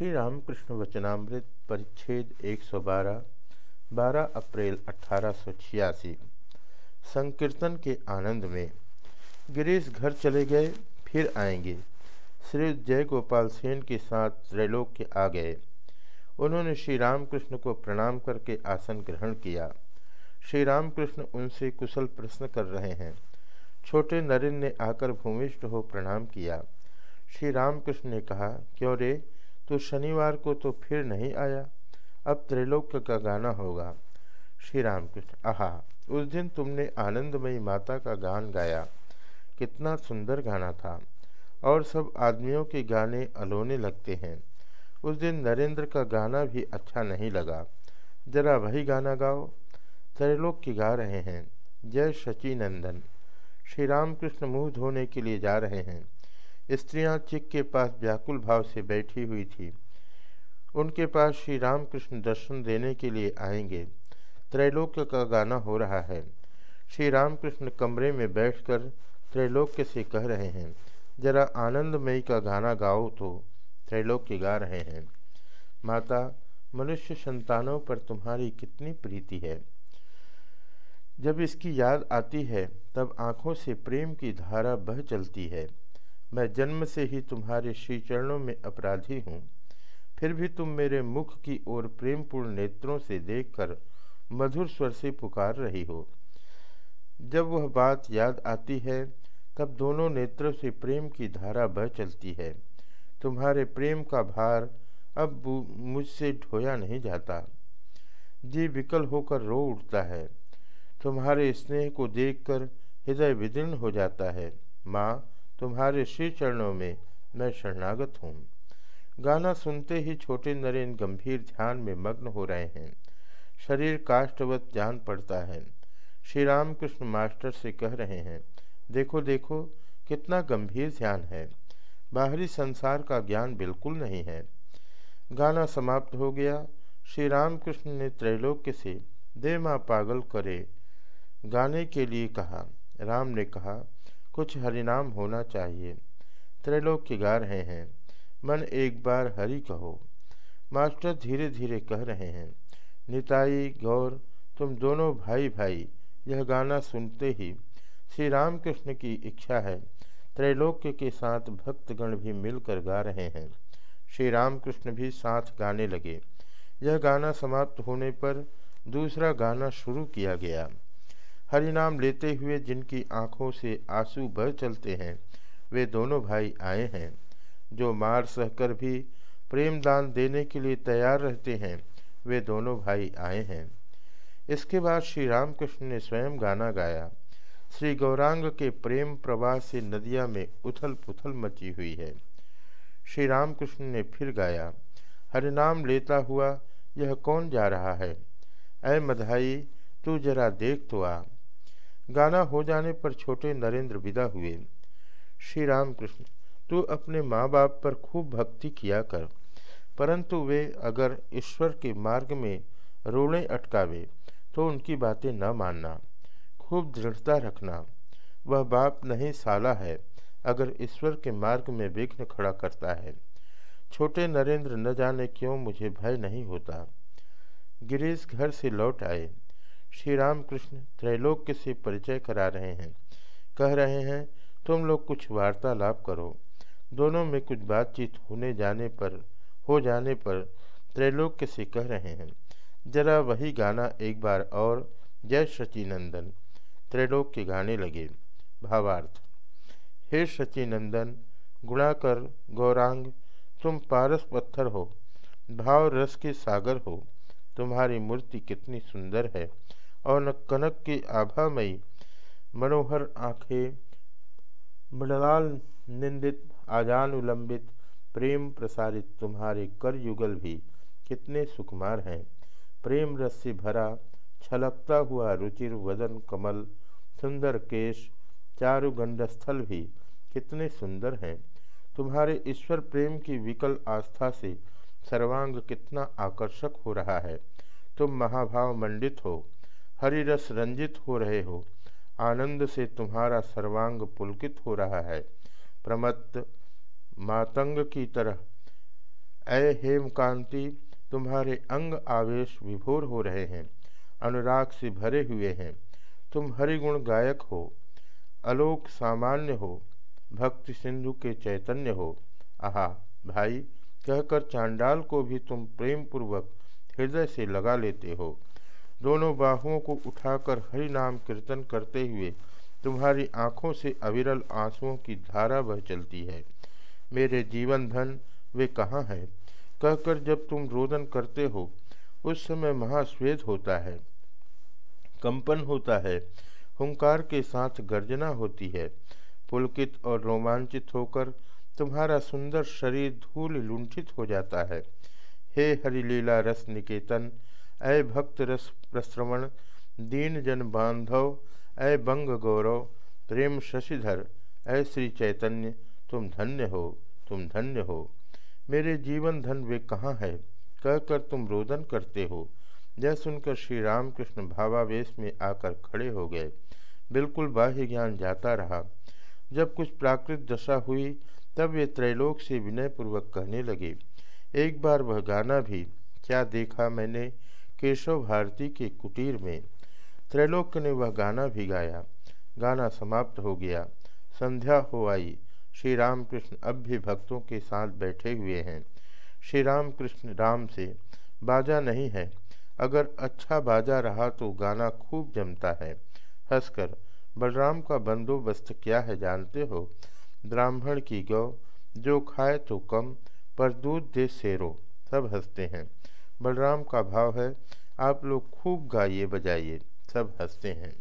श्री रामकृष्ण वचनामृत परिच्छेद 112 12 अप्रैल अठारह संकीर्तन के आनंद में गिरीश घर चले गए, फिर आएँगे। श्री जय गोपाल सेन के साथ त्रैलोक के आ गए उन्होंने श्री रामकृष्ण को प्रणाम करके आसन ग्रहण किया। श्री रामकृष्ण उनसे कुशल प्रश्न कर रहे हैं। छोटे नरेंद्र ने आकर भूमिष्ठ हो प्रणाम किया। श्री रामकृष्ण ने कहा, क्यों रे? तो शनिवार को तो फिर नहीं आया। अब त्रैलोक्य का गाना होगा। श्री राम कृष्ण आहा, उस दिन तुमने आनंदमयी माता का गान गाया। कितना सुंदर गाना था। और सब आदमियों के गाने अलोने लगते हैं। उस दिन नरेंद्र का गाना भी अच्छा नहीं लगा। जरा वही गाना गाओ। त्रैलोक की गा रहे हैं। जय शची नंदन श्री रामकृष्ण मुँह धोने के लिए जा रहे हैं। स्त्रियाँ चिक के पास व्याकुल भाव से बैठी हुई थी। उनके पास श्री रामकृष्ण दर्शन देने के लिए आएँगे। त्रैलोक्य का गाना हो रहा है। श्री रामकृष्ण कमरे में बैठकर त्रैलोक्य से कह रहे हैं, जरा आनंदमयी का गाना गाओ तो त्रैलोक्य गा रहे हैं। माता, मनुष्य संतानों पर तुम्हारी कितनी प्रीति है। जब इसकी याद आती है, तब आँखों से प्रेम की धारा बह चलती है। मैं जन्म से ही तुम्हारे श्री चरणों में अपराधी हूँ। फिर भी तुम मेरे मुख की ओर प्रेमपूर्ण नेत्रों से देखकर मधुर स्वर से पुकार रही हो। जब वह बात याद आती है, तब दोनों नेत्रों से प्रेम की धारा बह चलती है। तुम्हारे प्रेम का भार अब मुझसे ढोया नहीं जाता। जी विकल होकर रो उठता है। तुम्हारे स्नेह को देखकर हृदय विदीर्ण हो जाता है। माँ तुम्हारे श्री चरणों में मैं शरणागत हूँ। गाना सुनते ही छोटे नरेन गंभीर ध्यान में मग्न हो रहे हैं। शरीर काष्ठवत जान पड़ता है। श्री रामकृष्ण मास्टर से कह रहे हैं, देखो देखो, कितना गंभीर ध्यान है। बाहरी संसार का ज्ञान बिल्कुल नहीं है। गाना समाप्त हो गया। श्री रामकृष्ण ने त्रैलोक्य से, दे माँ पागल करे। गाने के लिए कहा। राम ने कहा कुछ हरिनाम होना चाहिए। त्रैलोक त्रैलोक्य गा रहे हैं। मन एक बार हरि कहो। मास्टर धीरे धीरे कह रहे हैं, निताई, गौर, तुम दोनों भाई भाई यह गाना सुनते ही श्री रामकृष्ण की इच्छा है। त्रैलोक्य के साथ भक्तगण भी मिलकर गा रहे हैं। श्री रामकृष्ण भी साथ गाने लगे। यह गाना समाप्त होने पर दूसरा गाना शुरू किया गया। हरिनाम लेते हुए जिनकी आँखों से आँसू बह चलते हैं, वे दोनों भाई आए हैं, जो मार सहकर भी प्रेम दान देने के लिए तैयार रहते हैं, वे दोनों भाई आए हैं। इसके बाद श्री रामकृष्ण ने स्वयं गाना गाया। श्री गौरांग के प्रेम प्रवाह से नदिया में उथल पुथल मची हुई है। श्री रामकृष्ण ने फिर गाया, हरिनाम लेता हुआ यह कौन जा रहा है? ऐ मधाई, तू जरा देख तो आ। गाना हो जाने पर छोटे नरेंद्र विदा हुए। श्री राम कृष्ण तू अपने माँ बाप पर खूब भक्ति किया कर, परंतु वे अगर ईश्वर के मार्ग में रोड़े अटकावे तो उनकी बातें न मानना। खूब दृढ़ता रखना। वह बाप नहीं, साला है, अगर ईश्वर के मार्ग में विघ्न खड़ा करता है। छोटे नरेंद्र न जाने क्यों मुझे भय नहीं होता। गिरीश घर से लौट आए। श्री राम रामकृष्ण त्रैलोक्य से परिचय करा रहे हैं? कह रहे हैं, तुम लोग कुछ वार्तालाप करो। दोनों में कुछ बातचीत होने जाने पर, हो जाने पर त्रैलोक्य से कह रहे हैं? जरा वही गाना एक बार और, जय शचीनंदन त्रैलोक्य गाने लगे। भावार्थ, हे शचीनंदन गुणाकर, गौरांग, तुम पारस पत्थर हो। भाव रस के सागर हो। तुम्हारी मूर्ति कितनी सुंदर है। और न कनक की आभामयी मनोहर आँखें मृणाल निंदित आजान उलंबित प्रेम प्रसारित तुम्हारे कर युगल भी कितने सुकुमार हैं। प्रेम रस से भरा, छलकता हुआ रुचिर वदन कमल, सुंदर केश, चारु गंडस्थल भी कितने सुंदर हैं। तुम्हारे ईश्वर प्रेम की विकल आस्था से सर्वांग कितना आकर्षक हो रहा है। तुम महाभाव मंडित हो हरिरस रंजित हो रहे हो। आनंद से तुम्हारा सर्वांग पुलकित हो रहा है। प्रमत्त मातंग की तरह। अय हेमकांति तुम्हारे अंग आवेश विभोर हो रहे हैं। अनुराग से भरे हुए हैं। तुम हरिगुण गायक हो। अलोक सामान्य हो। भक्ति सिंधु के चैतन्य हो। आहा, भाई, कहकर चांडाल को भी तुम प्रेम पूर्वक हृदय से लगा लेते हो। दोनों बाहुओं को उठाकर हरि नाम कीर्तन करते हुए तुम्हारी आँखों से अविरल आंसुओं की धारा बह चलती है। मेरे जीवन धन, वे कहाँ हैं? कहकर जब तुम रोदन करते हो, उस समय महाश्वेत होता है, कंपन होता है, हुंकार के साथ गर्जना होती है। पुलकित और रोमांचित होकर तुम्हारा सुंदर शरीर धूल लुंठित हो जाता है। हे हरिलीला रस निकेतन अय भक्त रस प्रश्रवण दीन जन बांधव अय बंग गौरव, प्रेम शशिधर अय श्री चैतन्य, तुम धन्य हो, तुम धन्य हो। मेरे जीवन धन वे कहाँ है? कहकर तुम रोदन करते हो। यह सुनकर श्री रामकृष्ण भावावेश में आकर खड़े हो गए। बिल्कुल बाह्य ज्ञान जाता रहा। जब कुछ प्राकृत दशा हुई, तब वे त्रैलोक से विनयपूर्वक कहने लगे, एक बार वह गाना भी, क्या देखा मैंने? केशव भारती के कुटीर में त्रैलोक ने वह गाना भी गाया। गाना समाप्त हो गया। संध्या हो आई। श्री राम कृष्ण अब भी भक्तों के साथ बैठे हुए हैं। श्री राम कृष्ण राम से, बाजा नहीं है। अगर अच्छा बाजा रहा तो गाना खूब जमता है। हंसकर, बलराम का बंदोबस्त क्या है जानते हो? ब्राह्मण की गौ, जो खाए तो कम, पर दूध दे शेरो। सब हँसते हैं। बलराम का भाव है आप लोग खूब गाइए बजाइए सब हँसते हैं।